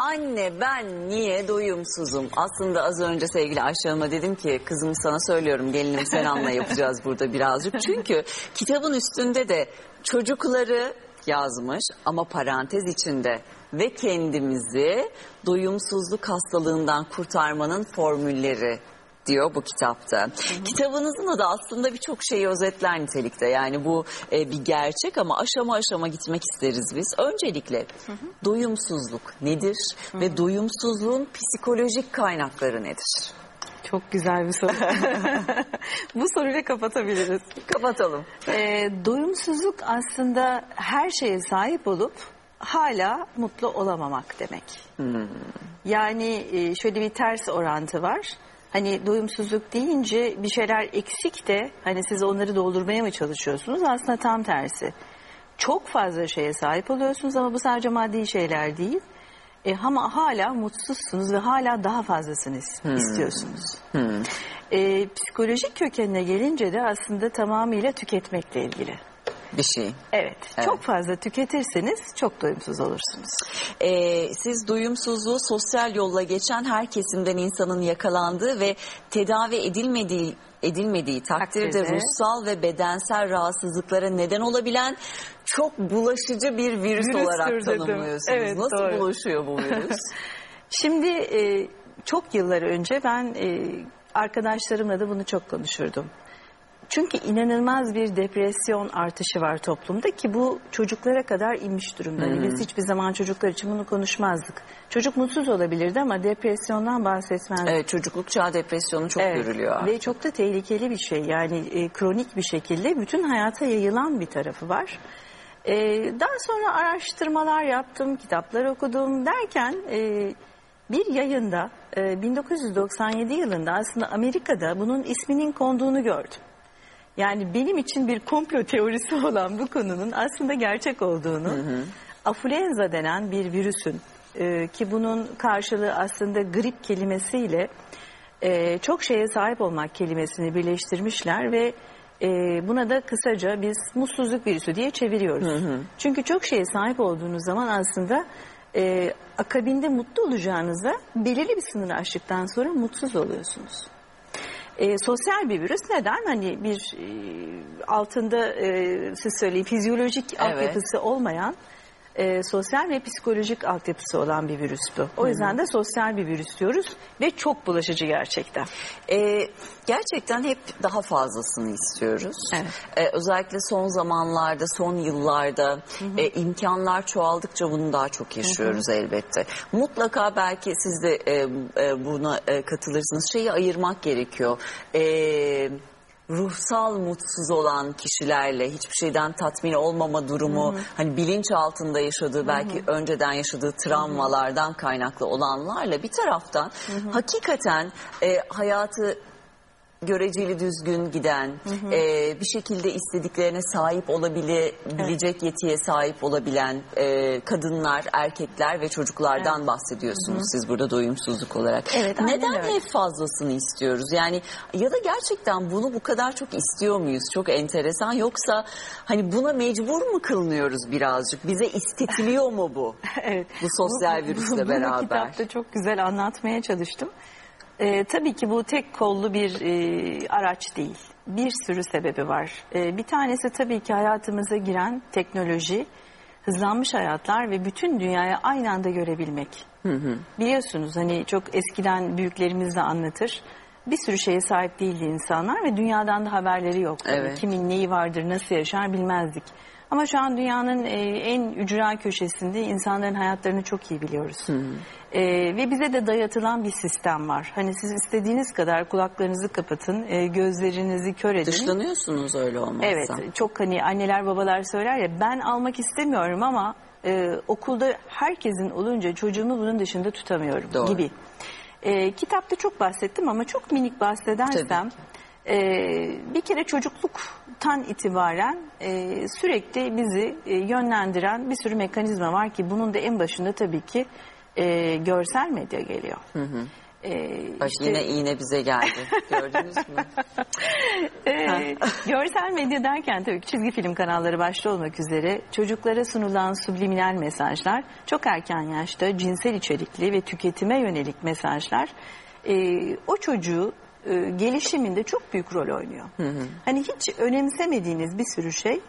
Anne ben niye doyumsuzum? Aslında az önce sevgili Ayşe Hanım'a dedim ki kızım sana söylüyorum gelinim sen anla yapacağız burada birazcık. Çünkü kitabın üstünde de çocukları yazmış ama parantez içinde ve kendimizi doyumsuzluk hastalığından kurtarmanın formülleri diyor bu kitapta. Kitabınızın adı aslında birçok şeyi özetler nitelikte. Yani bu e, bir gerçek ama aşama aşama gitmek isteriz biz. Öncelikle doyumsuzluk nedir ve doyumsuzluğun psikolojik kaynakları nedir? Çok güzel bir soru. Bu soruyla kapatabiliriz. Kapatalım. Ee, doyumsuzluk aslında her şeye sahip olup hala mutlu olamamak demek. Yani e, şöyle bir ters orantı var. Hani doyumsuzluk deyince bir şeyler eksik de hani siz onları doldurmaya mı çalışıyorsunuz? Aslında tam tersi. Çok fazla şeye sahip oluyorsunuz ama bu sadece maddi şeyler değil. E, ama hala mutsuzsunuz ve hala daha fazlasını is- istiyorsunuz. E, psikolojik kökenine gelince de aslında tamamıyla tüketmekle ilgili. Bir şey. Evet, çok fazla tüketirseniz çok doyumsuz olursunuz. Ee, siz doyumsuzluğu sosyal yolla geçen her kesimden insanın yakalandığı ve tedavi edilmediği edilmediği takdirde Takdirde. ruhsal ve bedensel rahatsızlıklara neden olabilen çok bulaşıcı bir virüs Virüstür olarak dedim. tanımlıyorsunuz. Evet, Nasıl doğru. bulaşıyor bu virüs? Şimdi e, çok yıllar önce ben e, arkadaşlarımla da bunu çok konuşurdum. Çünkü inanılmaz bir depresyon artışı var toplumda ki bu çocuklara kadar inmiş durumda. Hani Biz hiçbir zaman çocuklar için bunu konuşmazdık. Çocuk mutsuz olabilirdi ama depresyondan bahsetmezdik. evet, çocukluk çağı depresyonu çok Evet. görülüyor. Ve çok da tehlikeli bir şey. Yani e, kronik bir şekilde bütün hayata yayılan bir tarafı var. E, daha sonra araştırmalar yaptım, kitaplar okudum derken e, bir yayında e, 1997 yılında aslında Amerika'da bunun isminin konduğunu gördüm. Yani benim için bir komplo teorisi olan bu konunun aslında gerçek olduğunu, afluenza denen bir virüsün e, ki bunun karşılığı aslında grip kelimesiyle e, çok şeye sahip olmak kelimesini birleştirmişler ve e, buna da kısaca biz mutsuzluk virüsü diye çeviriyoruz. Çünkü çok şeye sahip olduğunuz zaman aslında e, akabinde mutlu olacağınızda belirli bir sınırı aştıktan sonra mutsuz oluyorsunuz. E, sosyal bir virüs neden? Hani bir e, altında e, siz söyleyin fizyolojik Evet. altyapısı olmayan e, sosyal ve psikolojik altyapısı olan bir virüs bu. O yüzden de sosyal bir virüs diyoruz ve çok bulaşıcı gerçekten. Ee, gerçekten hep daha fazlasını istiyoruz. Evet. Ee, özellikle son zamanlarda, son yıllarda e, imkanlar çoğaldıkça bunu daha çok yaşıyoruz elbette. Mutlaka belki siz de e, e, buna e, katılırsınız. Şeyi ayırmak gerekiyor. Ee, ruhsal mutsuz olan kişilerle hiçbir şeyden tatmin olmama durumu hani bilinç altında yaşadığı belki önceden yaşadığı travmalardan kaynaklı olanlarla bir taraftan hakikaten e, hayatı göreceli düzgün giden, e, bir şekilde istediklerine sahip olabilecek yetiye sahip olabilen e, kadınlar, erkekler ve çocuklardan bahsediyorsunuz siz burada doyumsuzluk olarak. Evet, Neden öyle. hep fazlasını istiyoruz? Yani ya da gerçekten bunu bu kadar çok istiyor muyuz? Çok enteresan. Yoksa hani buna mecbur mu kılınıyoruz birazcık? Bize istetiliyor mu bu? evet. Bu sosyal virüsle Bunu beraber. kitapta çok güzel anlatmaya çalıştım. Ee, tabii ki bu tek kollu bir e, araç değil. Bir sürü sebebi var. Ee, bir tanesi tabii ki hayatımıza giren teknoloji, hızlanmış hayatlar ve bütün dünyayı aynı anda görebilmek. Biliyorsunuz hani çok eskiden büyüklerimiz de anlatır. Bir sürü şeye sahip değildi insanlar ve dünyadan da haberleri yoktu. Yani Evet. Kimin neyi vardır, nasıl yaşar bilmezdik. Ama şu an dünyanın e, en ücra köşesinde insanların hayatlarını çok iyi biliyoruz. E, ve bize de dayatılan bir sistem var. Hani siz istediğiniz kadar kulaklarınızı kapatın, e, gözlerinizi kör edin. Dışlanıyorsunuz öyle olmazsa. Evet, çok hani anneler babalar söyler ya ben almak istemiyorum ama e, okulda herkesin olunca çocuğumu bunun dışında tutamıyorum Doğru. gibi. E, kitapta çok bahsettim ama çok minik bahsedersem e, bir kere çocukluktan itibaren e, sürekli bizi e, yönlendiren bir sürü mekanizma var ki bunun da en başında tabii ki e, görsel medya geliyor. Ee, Bak işte- yine iğne bize geldi. Gördünüz mü? Ee, görsel medya derken tabii ki çizgi film kanalları başta olmak üzere çocuklara sunulan subliminal mesajlar çok erken yaşta cinsel içerikli ve tüketime yönelik mesajlar e, o çocuğu e, gelişiminde çok büyük rol oynuyor. Hani hiç önemsemediğiniz bir sürü şey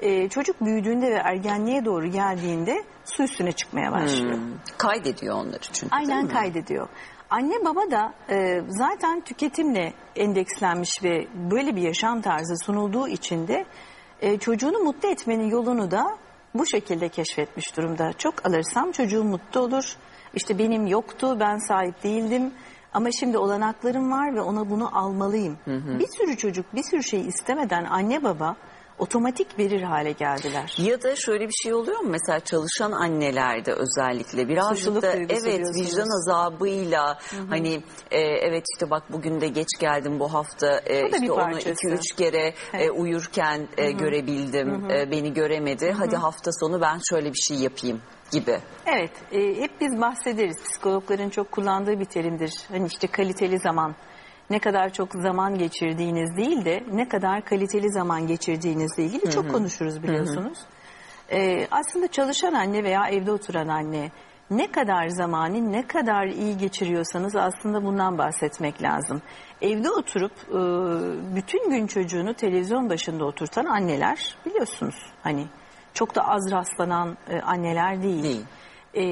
e, çocuk büyüdüğünde ve ergenliğe doğru geldiğinde su üstüne çıkmaya başlıyor. Hmm. Kaydediyor onları çünkü. Aynen kaydediyor. Anne baba da e, zaten tüketimle endekslenmiş ve böyle bir yaşam tarzı sunulduğu için de e, çocuğunu mutlu etmenin yolunu da bu şekilde keşfetmiş durumda. Çok alırsam çocuğum mutlu olur. İşte benim yoktu, ben sahip değildim. Ama şimdi olanaklarım var ve ona bunu almalıyım. Bir sürü çocuk bir sürü şey istemeden anne baba otomatik verir hale geldiler. Ya da şöyle bir şey oluyor mu? Mesela çalışan annelerde özellikle birazcık da evet vicdan azabıyla hani e, evet işte bak bugün de geç geldim bu hafta e, işte onu iki üç kere e, uyurken e, görebildim e, beni göremedi. Hadi hafta sonu ben şöyle bir şey yapayım gibi. Evet, e, hep biz bahsederiz. Psikologların çok kullandığı bir terimdir. Hani işte kaliteli zaman. Ne kadar çok zaman geçirdiğiniz değil de ne kadar kaliteli zaman geçirdiğinizle ilgili çok konuşuruz biliyorsunuz. E, aslında çalışan anne veya evde oturan anne ne kadar zamanı ne kadar iyi geçiriyorsanız aslında bundan bahsetmek lazım. Evde oturup e, bütün gün çocuğunu televizyon başında oturtan anneler biliyorsunuz hani çok da az rastlanan e, anneler değil. Değil. E,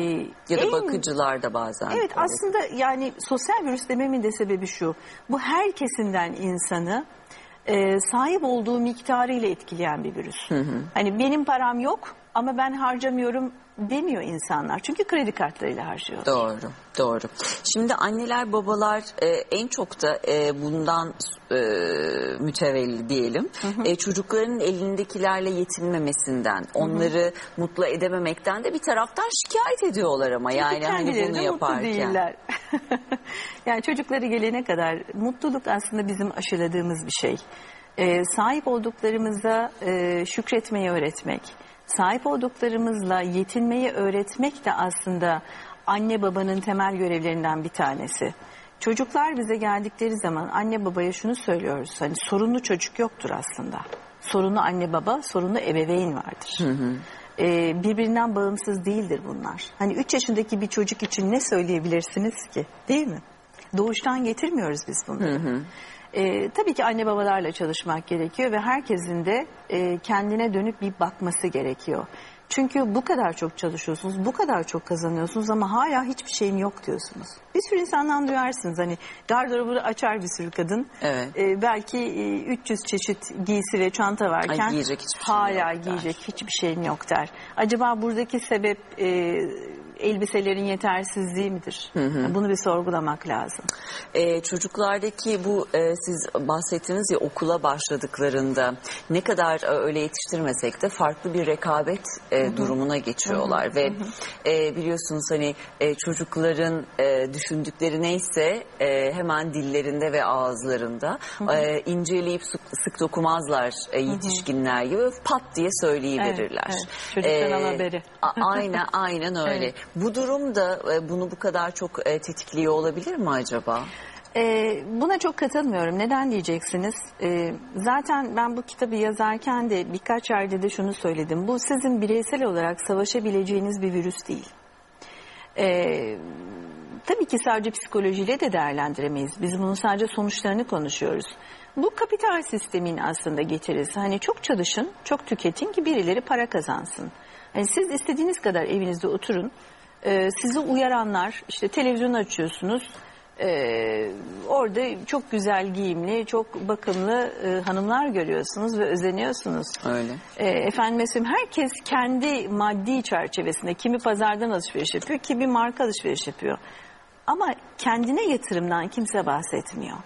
Ya da en- bakıcılar da bazen. Evet öyle. aslında yani sosyal virüs dememin de sebebi şu. Bu her kesimden insanı e, sahip olduğu miktarıyla etkileyen bir virüs. Hani benim param yok ama ben harcamıyorum demiyor insanlar. Çünkü kredi kartlarıyla harcıyor. Doğru, doğru. Şimdi anneler, babalar e, en çok da e, bundan e, mütevelli diyelim. E, çocukların elindekilerle yetinmemesinden, onları mutlu edememekten de bir taraftan şikayet ediyorlar ama Çünkü yani hani bunu de mutlu yaparken. değiller. yani çocukları gelene kadar mutluluk aslında bizim aşıladığımız bir şey. Ee, sahip olduklarımıza e, şükretmeyi öğretmek, sahip olduklarımızla yetinmeyi öğretmek de aslında anne babanın temel görevlerinden bir tanesi. Çocuklar bize geldikleri zaman anne babaya şunu söylüyoruz. Hani sorunlu çocuk yoktur aslında. Sorunlu anne baba, sorunlu ebeveyn vardır. Ee, birbirinden bağımsız değildir bunlar. Hani 3 yaşındaki bir çocuk için ne söyleyebilirsiniz ki? Değil mi? Doğuştan getirmiyoruz biz bunları. Ee, tabii ki anne babalarla çalışmak gerekiyor ve herkesin de e, kendine dönüp bir bakması gerekiyor. Çünkü bu kadar çok çalışıyorsunuz, bu kadar çok kazanıyorsunuz ama hala hiçbir şeyim yok diyorsunuz. Bir sürü insandan duyarsınız hani gardırobunu açar bir sürü kadın. Evet. Ee, belki e, 300 çeşit giysi ve çanta varken Ay, giyecek hiçbir şeyim hala yok der. giyecek hiçbir şeyim yok der. Acaba buradaki sebep e, elbiselerin yetersizliği midir? Bunu bir sorgulamak lazım. Ee, çocuklardaki bu e, siz bahsettiniz ya okula başladıklarında ne kadar e, öyle yetiştirmesek de farklı bir rekabet e, durumuna geçiyorlar ve e, biliyorsunuz hani e, çocukların e, düşündükleri neyse e, hemen dillerinde ve ağızlarında e, inceleyip sık, sık dokumazlar e, yetişkinler gibi pat diye söyleyiverirler. Evet, evet. Çocuktan al haberi. aynen aynen öyle. Evet. Bu durumda e, bunu bu kadar çok e, tetikliyor olabilir mi acaba? Ee, buna çok katılmıyorum. Neden diyeceksiniz? Ee, zaten ben bu kitabı yazarken de birkaç yerde de şunu söyledim. Bu sizin bireysel olarak savaşabileceğiniz bir virüs değil. Ee, tabii ki sadece psikolojiyle de değerlendiremeyiz. Biz bunun sadece sonuçlarını konuşuyoruz. Bu kapital sistemin aslında getirisi. Hani çok çalışın, çok tüketin ki birileri para kazansın. Hani siz istediğiniz kadar evinizde oturun. Ee, sizi uyaranlar, işte televizyon açıyorsunuz. Ee, orada çok güzel giyimli, çok bakımlı e, hanımlar görüyorsunuz ve özeniyorsunuz. Öyle. E, efendim mesela herkes kendi maddi çerçevesinde kimi pazardan alışveriş yapıyor, kimi marka alışveriş yapıyor. Ama kendine yatırımdan kimse bahsetmiyor.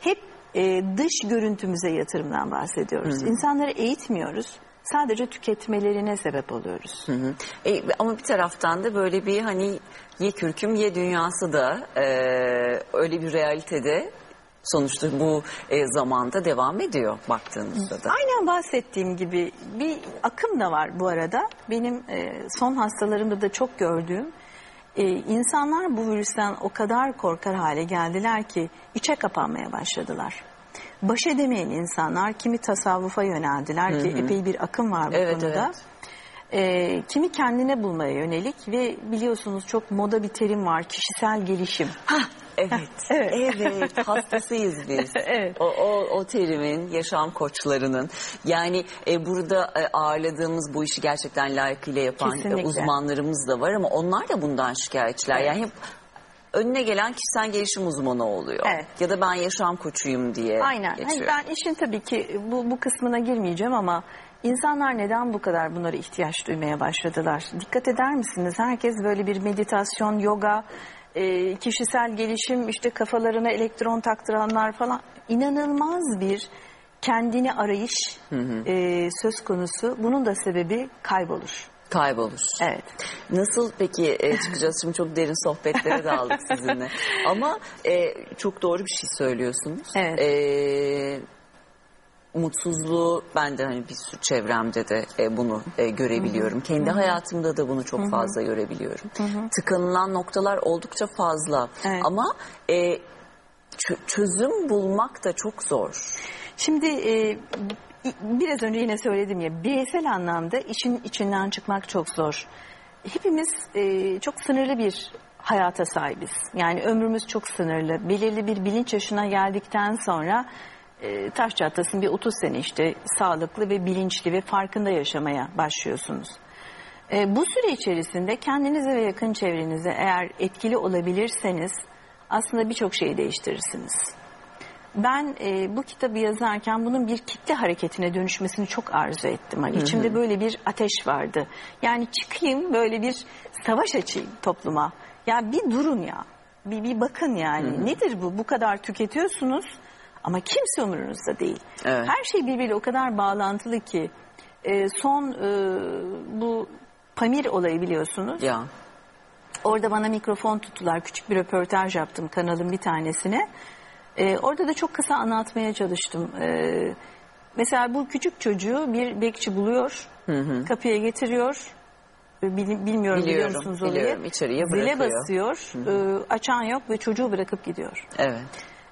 Hep e, dış görüntümüze yatırımdan bahsediyoruz. İnsanları eğitmiyoruz. Sadece tüketmelerine sebep oluyoruz. Hı hı. E, ama bir taraftan da böyle bir hani ye kürküm ye dünyası da e, öyle bir realitede sonuçta bu e, zamanda devam ediyor baktığınızda da. Aynen bahsettiğim gibi bir akım da var bu arada. Benim e, son hastalarımda da çok gördüğüm e, insanlar bu virüsten o kadar korkar hale geldiler ki içe kapanmaya başladılar. Baş edemeyen insanlar kimi tasavvufa yöneldiler ki epey bir akım var bu Evet, konuda. evet. E, kimi kendine bulmaya yönelik ve biliyorsunuz çok moda bir terim var kişisel gelişim. Evet, Evet. evet, hastasıyız biz. Evet. O, o, o terimin, yaşam koçlarının. Yani e, burada e, ağırladığımız bu işi gerçekten layıkıyla yapan e, uzmanlarımız da var ama onlar da bundan şikayetçiler. Evet. Yani hep önüne gelen kişisel gelişim uzmanı oluyor. Evet. Ya da ben yaşam koçuyum diye Aynen. Hani geçiyor. ben işin tabii ki bu, bu kısmına girmeyeceğim ama insanlar neden bu kadar bunlara ihtiyaç duymaya başladılar? Dikkat eder misiniz? Herkes böyle bir meditasyon, yoga, e, kişisel gelişim, işte kafalarına elektron taktıranlar falan inanılmaz bir kendini arayış e, söz konusu. Bunun da sebebi kaybolur. Kaybolur. Evet. Nasıl peki e, çıkacağız? Şimdi çok derin sohbetlere daldık sizinle. Ama e, çok doğru bir şey söylüyorsunuz. Evet. E, mutsuzluğu ben de hani bir sürü çevremde de e, bunu e, görebiliyorum. Kendi hayatımda da bunu çok fazla görebiliyorum. Tıkanılan noktalar oldukça fazla. Evet. Ama e, çö- çözüm bulmak da çok zor. Şimdi e, biraz önce yine söyledim ya bireysel anlamda işin içinden çıkmak çok zor. Hepimiz e, çok sınırlı bir hayata sahibiz. Yani ömrümüz çok sınırlı. Belirli bir bilinç yaşına geldikten sonra e, taş çatlasın bir 30 sene işte sağlıklı ve bilinçli ve farkında yaşamaya başlıyorsunuz. E, bu süre içerisinde kendinize ve yakın çevrenize eğer etkili olabilirseniz aslında birçok şeyi değiştirirsiniz. Ben e, bu kitabı yazarken bunun bir kitle hareketine dönüşmesini çok arzu ettim. Hani içimde böyle bir ateş vardı. Yani çıkayım böyle bir savaş açayım topluma. Ya bir durun ya. Bir, bir bakın yani. Nedir bu? Bu kadar tüketiyorsunuz ama kimse umurunuzda değil. Evet. Her şey birbiriyle o kadar bağlantılı ki e, son e, bu Pamir olayı biliyorsunuz. Ya. Orada bana mikrofon tuttular. Küçük bir röportaj yaptım kanalın bir tanesine. Ee, orada da çok kısa anlatmaya çalıştım. Ee, mesela bu küçük çocuğu bir bekçi buluyor. Kapıya getiriyor. Ee, bil- bilmiyorum biliyor Biliyorum, musunuz olayı? biliyorum. İçeriye Zile bırakıyor. basıyor. Ee, açan yok ve çocuğu bırakıp gidiyor. Evet.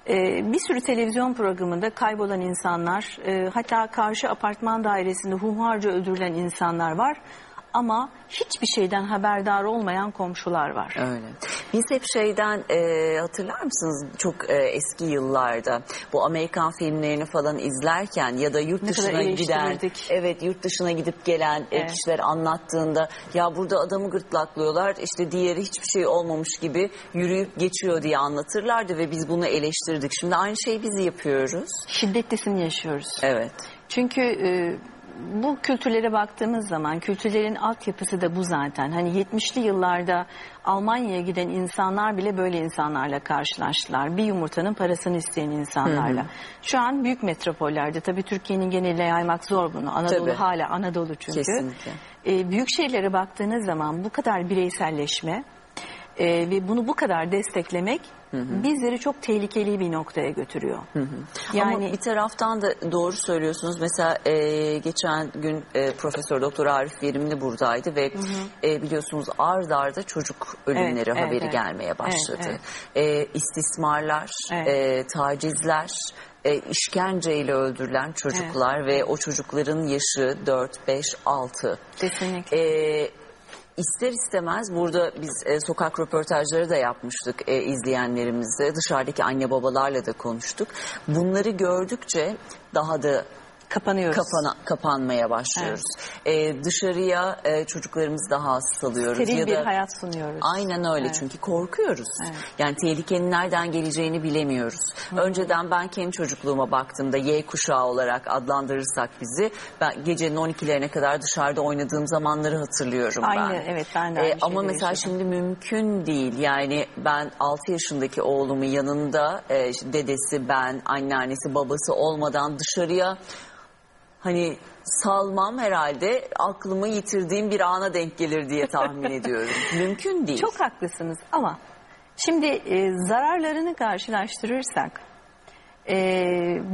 Ee, bir sürü televizyon programında kaybolan insanlar, e, hatta karşı apartman dairesinde hunharca öldürülen insanlar var. Ama hiçbir şeyden haberdar olmayan komşular var. Öyle. Biz hep şeyden e, hatırlar mısınız çok e, eski yıllarda bu Amerikan filmlerini falan izlerken ya da yurt Ne dışına giden evet yurt dışına gidip gelen e, Evet. kişiler anlattığında ya burada adamı gırtlaklıyorlar işte diğeri hiçbir şey olmamış gibi yürüyüp geçiyor diye anlatırlardı ve biz bunu eleştirdik. Şimdi aynı şeyi biz yapıyoruz. Şiddetlisini yaşıyoruz. Evet. Çünkü e, bu kültürlere baktığımız zaman kültürlerin altyapısı da bu zaten. Hani 70'li yıllarda Almanya'ya giden insanlar bile böyle insanlarla karşılaştılar. Bir yumurtanın parasını isteyen insanlarla. Şu an büyük metropollerde tabii Türkiye'nin geneline yaymak zor bunu. Anadolu Tabii. hala Anadolu çünkü. Kesinlikle. E, büyük şehirlere baktığınız zaman bu kadar bireyselleşme e, ve bunu bu kadar desteklemek bizleri çok tehlikeli bir noktaya götürüyor. Ama bir taraftan da doğru söylüyorsunuz. Mesela e, geçen gün e, Profesör Doktor Arif Verimli buradaydı ve e, biliyorsunuz ard arda çocuk ölümleri Evet, evet, haberi evet. gelmeye başladı. Evet, E, istismarlar, Evet. e, tacizler, e, işkenceyle öldürülen çocuklar ve o çocukların yaşı 4, 5, 6. Kesinlikle. E, ister istemez burada biz e, sokak röportajları da yapmıştık e, izleyenlerimizle. Dışarıdaki anne babalarla da konuştuk. Bunları gördükçe daha da Kapanıyoruz. kapana, kapanmaya başlıyoruz. E, dışarıya e, çocuklarımızı daha az salıyoruz. Steril ya bir da, hayat sunuyoruz. Aynen öyle Evet. çünkü korkuyoruz. Evet. Yani tehlikenin nereden geleceğini bilemiyoruz. Önceden ben kendi çocukluğuma baktığımda Y kuşağı olarak adlandırırsak bizi ben gecenin 12'lerine kadar dışarıda oynadığım zamanları hatırlıyorum ben. Aynı, evet, ben de Ee, aynı ama mesela yaşadım. şimdi mümkün değil. Yani ben 6 yaşındaki oğlumun yanında e, dedesi, ben, anneannesi, babası olmadan dışarıya hani salmam herhalde aklımı yitirdiğim bir ana denk gelir diye tahmin ediyorum. Mümkün değil. Çok haklısınız ama şimdi e, zararlarını karşılaştırırsak e,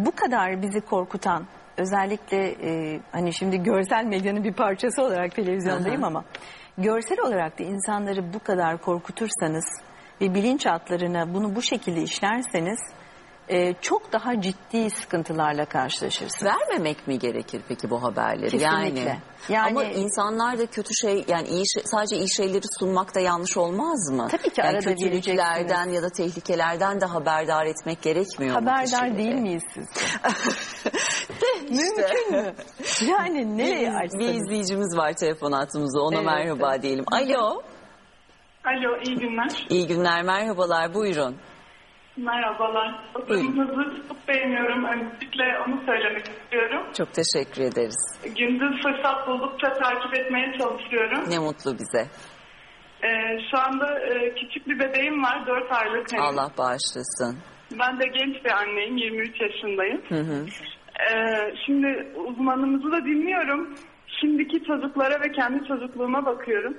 bu kadar bizi korkutan özellikle e, hani şimdi görsel medyanın bir parçası olarak televizyondayım Aha. ama görsel olarak da insanları bu kadar korkutursanız ve bilinçaltlarına bunu bu şekilde işlerseniz e, çok daha ciddi sıkıntılarla karşılaşırsınız. Vermemek mi gerekir peki bu haberleri? Kesinlikle. Yani, Yani- ama insanlar da kötü şey yani iyi şey, sadece iyi şeyleri sunmak da yanlış olmaz mı? Tabii ki yani arada kötülüklerden ya da tehlikelerden de haberdar etmek gerekmiyor mu Haberdar kişileri? değil miyiz siz? Mümkün mü? Yani nereye Bir, bir açsanız? izleyicimiz var telefon hattımızda ona Evet. merhaba diyelim. Alo. Alo, iyi günler. İyi günler merhabalar buyurun. Merhabalar. Oturumunuzu çok beğeniyorum. Öncelikle onu söylemek istiyorum. Çok teşekkür ederiz. Gündüz fırsat buldukça takip etmeye çalışıyorum. Ne mutlu bize. Ee, şu anda e, küçük bir bebeğim var, 4 aylık. henüz. Allah bağışlasın. Ben de genç bir anneyim, 23 yaşındayım. Ee, şimdi uzmanımızı da dinliyorum. Şimdiki çocuklara ve kendi çocukluğuma bakıyorum.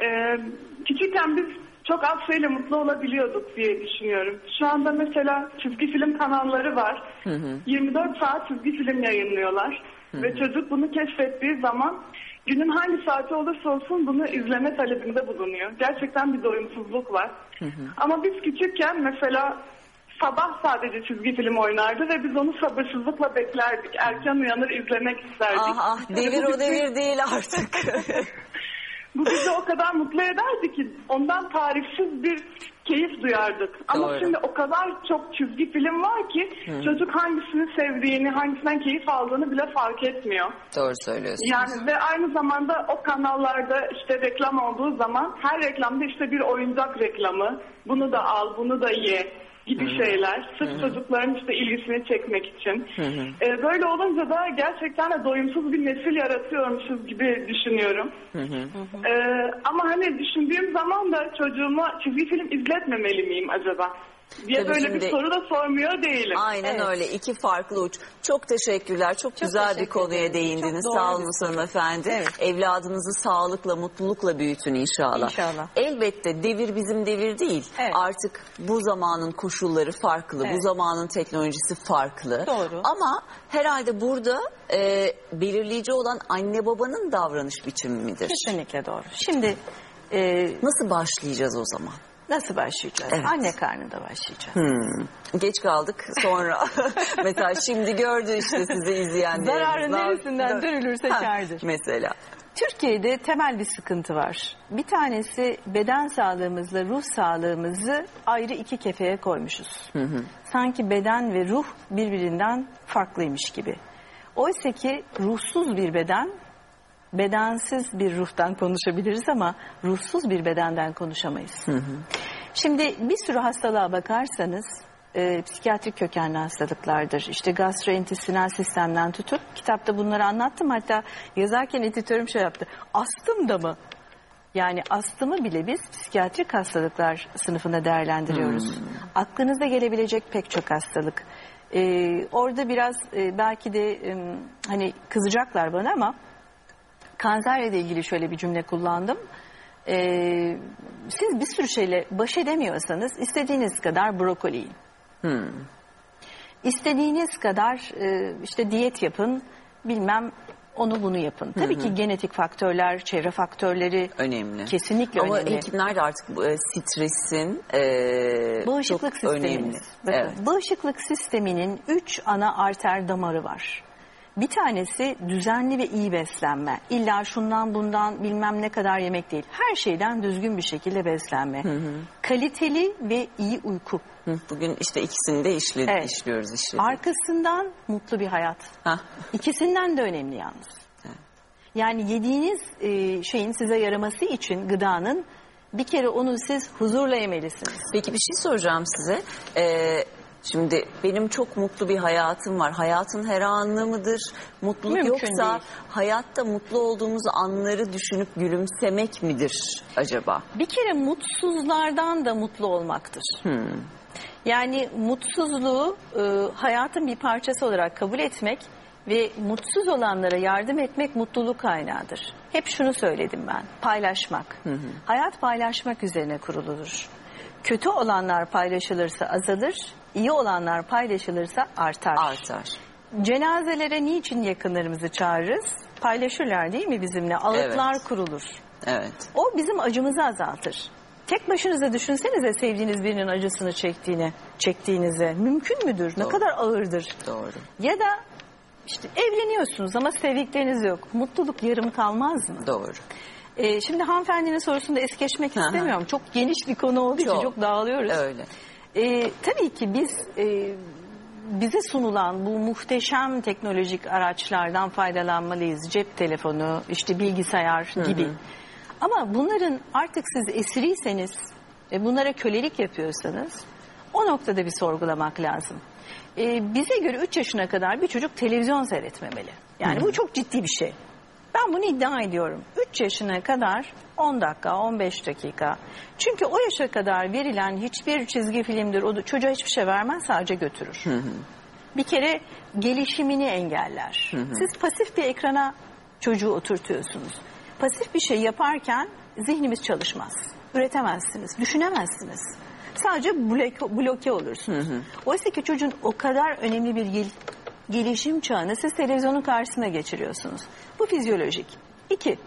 Ee, küçükken biz çok az şeyle mutlu olabiliyorduk diye düşünüyorum. Şu anda mesela çizgi film kanalları var. 24 saat çizgi film yayınlıyorlar. Ve çocuk bunu keşfettiği zaman günün hangi saati olursa olsun bunu izleme talebinde bulunuyor. Gerçekten bir doyumsuzluk var. Ama biz küçükken mesela sabah sadece çizgi film oynardı ve biz onu sabırsızlıkla beklerdik. Erken uyanır izlemek isterdik. Ah ah devir o devir değil artık. Bu bizi o kadar mutlu ederdi ki ondan tarifsiz bir keyif duyardık. Ama Doğru. şimdi o kadar çok çizgi film var ki çocuk hangisini sevdiğini, hangisinden keyif aldığını bile fark etmiyor. Doğru söylüyorsun. Yani ve aynı zamanda o kanallarda işte reklam olduğu zaman her reklamda işte bir oyuncak reklamı. Bunu da al, bunu da ye gibi şeyler. Sırf çocukların işte ilgisini çekmek için. Ee, böyle olunca da gerçekten de doyumsuz bir nesil yaratıyormuşuz gibi düşünüyorum. Ee, ama hani düşündüğüm zaman da çocuğuma çizgi film izletmemeli miyim acaba? Diye Tabii böyle şimdi- bir soru da sormuyor değilim. Aynen Evet. öyle iki farklı uç. Çok teşekkürler. Çok, güzel bir teşekkür konuya ederim. değindiniz. Çok Sağ bir olun hanımefendi. Evet. Evladınızı sağlıkla, mutlulukla büyütün inşallah. İnşallah. Elbette devir bizim devir değil. Evet. Artık bu zamanın koşulları farklı. Bu Evet. zamanın teknolojisi farklı. Doğru. Ama herhalde burada e, belirleyici olan anne babanın davranış biçimi midir? Kesinlikle doğru. Şimdi e, Nasıl başlayacağız o zaman? Nasıl başlayacağız? Evet. Anne karnında başlayacağız. Hmm. Geç kaldık sonra. Mesela şimdi gördü işte sizi izleyenlerimiz. Zararı Ne yap- neresinden dönülürse kârdır. Mesela. Türkiye'de temel bir sıkıntı var. Bir tanesi beden sağlığımızla ruh sağlığımızı ayrı iki kefeye koymuşuz. Sanki beden ve ruh birbirinden farklıymış gibi. Oysa ki ruhsuz bir beden, bedensiz bir ruhtan konuşabiliriz ama ruhsuz bir bedenden konuşamayız. Şimdi bir sürü hastalığa bakarsanız e, psikiyatrik kökenli hastalıklardır. İşte gastrointestinal sistemden tutup kitapta bunları anlattım. Hatta yazarken editörüm şey yaptı. Astım da mı? Yani astımı bile biz psikiyatrik hastalıklar sınıfında değerlendiriyoruz. Aklınıza gelebilecek pek çok hastalık. E, orada biraz e, belki de e, hani kızacaklar bana ama kanserle ilgili şöyle bir cümle kullandım. Ee, siz bir sürü şeyle baş edemiyorsanız istediğiniz kadar brokoli yiyin. İstediğiniz kadar e, işte diyet yapın, bilmem onu bunu yapın. Tabii ki genetik faktörler, çevre faktörleri Önemli. kesinlikle Ama önemli. hekimler de artık e, stresin e, Bağışıklık çok önemli. sistemimiz. Bakın, Evet. Bağışıklık sisteminin üç ana arter damarı var. Bir tanesi düzenli ve iyi beslenme. İlla şundan bundan bilmem ne kadar yemek değil. Her şeyden düzgün bir şekilde beslenme. Kaliteli ve iyi uyku. Hı, Bugün işte ikisini de işledik, Evet. işliyoruz işledik. Arkasından mutlu bir hayat. Hah. İkisinden de önemli yalnız. Yani yediğiniz e, şeyin size yaraması için gıdanın bir kere onu siz huzurla yemelisiniz. Peki bir şey soracağım size. Ee, şimdi benim çok mutlu bir hayatım var. Hayatın her anı mıdır? Mutluluk Mümkün yoksa değil. hayatta mutlu olduğumuz anları düşünüp gülümsemek midir acaba? Bir kere mutsuzlardan da mutlu olmaktır. Yani mutsuzluğu e, hayatın bir parçası olarak kabul etmek ve mutsuz olanlara yardım etmek mutluluk kaynağıdır. Hep şunu söyledim ben, paylaşmak. Hayat paylaşmak üzerine kuruludur. Kötü olanlar paylaşılırsa azalır, iyi olanlar paylaşılırsa artar. Artar. Cenazelere niçin yakınlarımızı çağırırız? Paylaşırlar değil mi bizimle? Ağıtlar Evet. kurulur. Evet. O bizim acımızı azaltır. Tek başınıza düşünsenize sevdiğiniz birinin acısını çektiğini, çektiğinizi. Mümkün müdür? Ne Doğru. kadar ağırdır? Doğru. Ya da işte evleniyorsunuz ama sevdikleriniz yok. Mutluluk yarım kalmaz mı? Doğru. Ee, şimdi hanımefendinin sorusunda es geçmek Hı hı. istemiyorum. Çok geniş bir konu olduğu için Çok. çok dağılıyoruz. Öyle. Ee, tabii ki biz e, bize sunulan bu muhteşem teknolojik araçlardan faydalanmalıyız. Cep telefonu, işte bilgisayar gibi. Ama bunların artık siz esiriyseniz ve bunlara kölelik yapıyorsanız o noktada bir sorgulamak lazım. Ee, bize göre 3 yaşına kadar bir çocuk televizyon seyretmemeli. Yani bu çok ciddi bir şey. Ben bunu iddia ediyorum. 3 yaşına kadar 10 dakika, 15 dakika. Çünkü o yaşa kadar verilen hiçbir çizgi filmdir, o çocuğa hiçbir şey vermez sadece götürür. Bir kere gelişimini engeller. Siz pasif bir ekrana çocuğu oturtuyorsunuz. Pasif bir şey yaparken zihnimiz çalışmaz. Üretemezsiniz, düşünemezsiniz. Sadece bloke, bloke olursunuz. Oysa ki çocuğun o kadar önemli bir gel- gelişim çağını siz televizyonun karşısına geçiriyorsunuz. Bu fizyolojik. İki,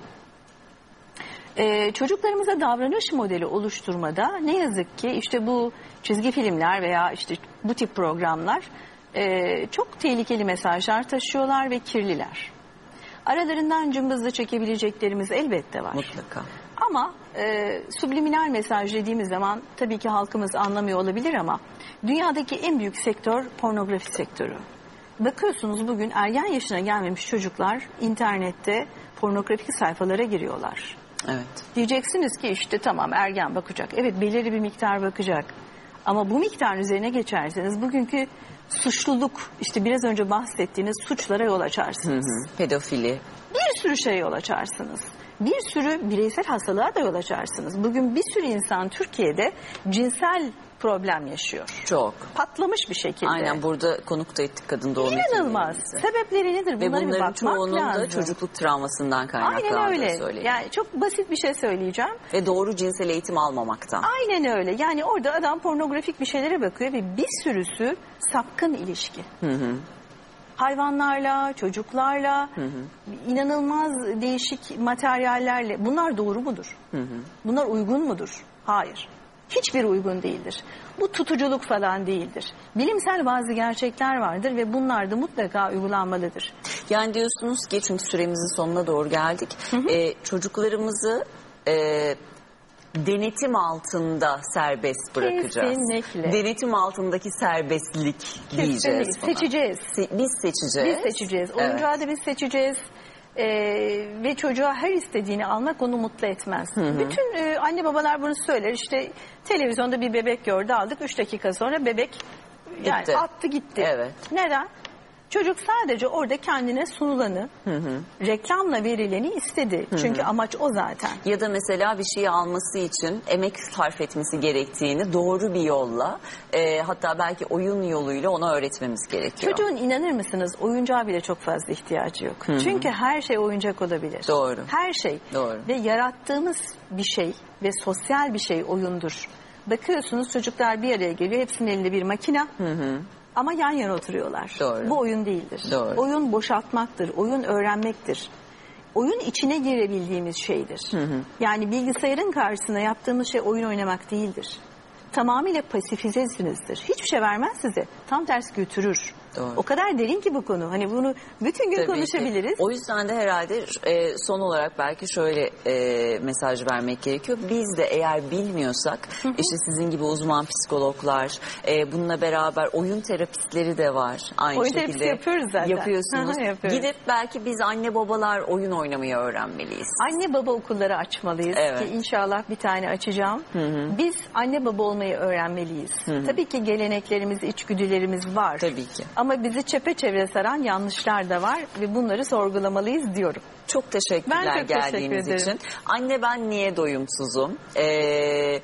ee, çocuklarımıza davranış modeli oluşturmada ne yazık ki işte bu çizgi filmler veya işte bu tip programlar e, çok tehlikeli mesajlar taşıyorlar ve kirliler. Aralarından cımbızla çekebileceklerimiz elbette var. Mutlaka. Ama e, subliminal mesaj dediğimiz zaman tabii ki halkımız anlamıyor olabilir ama dünyadaki en büyük sektör pornografi sektörü. Bakıyorsunuz bugün ergen yaşına gelmemiş çocuklar internette pornografik sayfalara giriyorlar. Evet. Diyeceksiniz ki işte tamam ergen bakacak. Evet belirli bir miktar bakacak. Ama bu miktar üzerine geçerseniz bugünkü suçluluk işte biraz önce bahsettiğiniz suçlara yol Hı açarsınız. hı. Pedofili. Bir sürü şeye yol açarsınız. Bir sürü bireysel hastalığa da yol açarsınız. Bugün bir sürü insan Türkiye'de cinsel problem yaşıyor. Çok. Patlamış bir şekilde. Aynen burada konuk da ettik kadın doğum İnanılmaz. Sebepleri nedir? Ve Bunlara bir bunların bakmak çoğunun lazım. da çocukluk travmasından kaynaklandığı Aynen öyle. söyleniyor. Yani çok basit bir şey söyleyeceğim. Ve doğru cinsel eğitim almamaktan. Aynen öyle. Yani orada adam pornografik bir şeylere bakıyor ve bir sürüsü sapkın ilişki. Hayvanlarla, çocuklarla, inanılmaz değişik materyallerle. Bunlar doğru mudur? Bunlar uygun mudur? Hayır. Hiçbir uygun değildir. Bu tutuculuk falan değildir. Bilimsel bazı gerçekler vardır ve bunlar da mutlaka uygulanmalıdır. Yani diyorsunuz ki çünkü süremizin sonuna doğru geldik. Ee, çocuklarımızı e, denetim altında serbest bırakacağız. Kesinlikle. Denetim altındaki serbestlik diyeceğiz Kesinlikle. buna. Seçeceğiz. Se- biz seçeceğiz. Biz seçeceğiz. Evet. Oyuncağı da biz seçeceğiz. Ee, ve çocuğa her istediğini almak onu mutlu etmez. Bütün e, anne babalar bunu söyler. İşte televizyonda bir bebek gördü aldık. Üç dakika sonra bebek yani Gitti. attı gitti. Evet. Neden? Çocuk sadece orada kendine sunulanı, reklamla verileni istedi. Çünkü amaç o zaten. Ya da mesela bir şeyi alması için emek sarf etmesi gerektiğini doğru bir yolla e, hatta belki oyun yoluyla ona öğretmemiz gerekiyor. Çocuğun inanır mısınız oyuncağa bile çok fazla ihtiyacı yok. Çünkü her şey oyuncak olabilir. Doğru. Her şey. Doğru. Ve yarattığımız bir şey ve sosyal bir şey oyundur. Bakıyorsunuz çocuklar bir araya geliyor. Hepsinin elinde bir makina. Ama yan yana oturuyorlar. Doğru. Bu oyun değildir. Doğru. Oyun boşaltmaktır. Oyun öğrenmektir. Oyun içine girebildiğimiz şeydir. Yani bilgisayarın karşısında yaptığımız şey oyun oynamak değildir. Tamamıyla pasifizesinizdir. Hiçbir şey vermez size. Tam tersi götürür. Doğru. O kadar derin ki bu konu. Hani bunu bütün gün Tabii ki. konuşabiliriz. O yüzden de herhalde e, son olarak belki şöyle e, mesaj vermek gerekiyor. Biz de eğer bilmiyorsak işte sizin gibi uzman psikologlar, e, bununla beraber oyun terapistleri de var. Aynı Oyun şekilde yapıyoruz zaten. Yapıyorsunuz. Hı hı, yapıyoruz. Gidip belki biz anne babalar oyun oynamayı öğrenmeliyiz. Anne baba okulları açmalıyız Evet. ki inşallah bir tane açacağım. Biz anne baba olmayı öğrenmeliyiz. Tabii ki geleneklerimiz, içgüdülerimiz var. Tabii ki. Ama bizi çepeçevre saran yanlışlar da var ve bunları sorgulamalıyız diyorum. Çok teşekkürler Ben çok teşekkür geldiğiniz ederim. için. Anne ben niye doyumsuzum? Ee,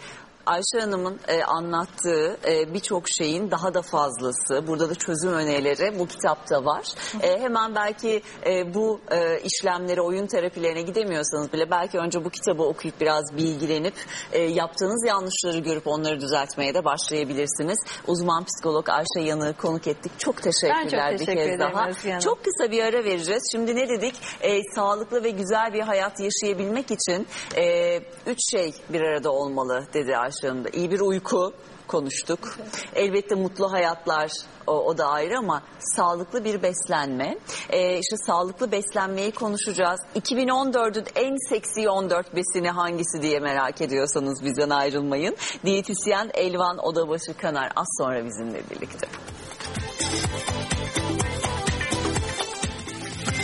Ayşe Hanım'ın e, anlattığı e, birçok şeyin daha da fazlası, burada da çözüm önerileri bu kitapta var. E, hemen belki e, bu e, işlemlere, oyun terapilerine gidemiyorsanız bile belki önce bu kitabı okuyup biraz bilgilenip e, yaptığınız yanlışları görüp onları düzeltmeye de başlayabilirsiniz. Uzman psikolog Ayşe Yanık'ı konuk ettik. Çok teşekkürler bir teşekkür kez ederim daha. Çok kısa bir ara vereceğiz. Şimdi ne dedik? E, sağlıklı ve güzel bir hayat yaşayabilmek için e, üç şey bir arada olmalı dedi Ayşe Hanım da. İyi bir uyku konuştuk. Elbette mutlu hayatlar o, o da ayrı ama sağlıklı bir beslenme. E, işte sağlıklı beslenmeyi konuşacağız. 2014'ün en seksi 14 besini hangisi diye merak ediyorsanız bizden ayrılmayın. Diyetisyen Elvan Odabaşı Kanar az sonra bizimle birlikte.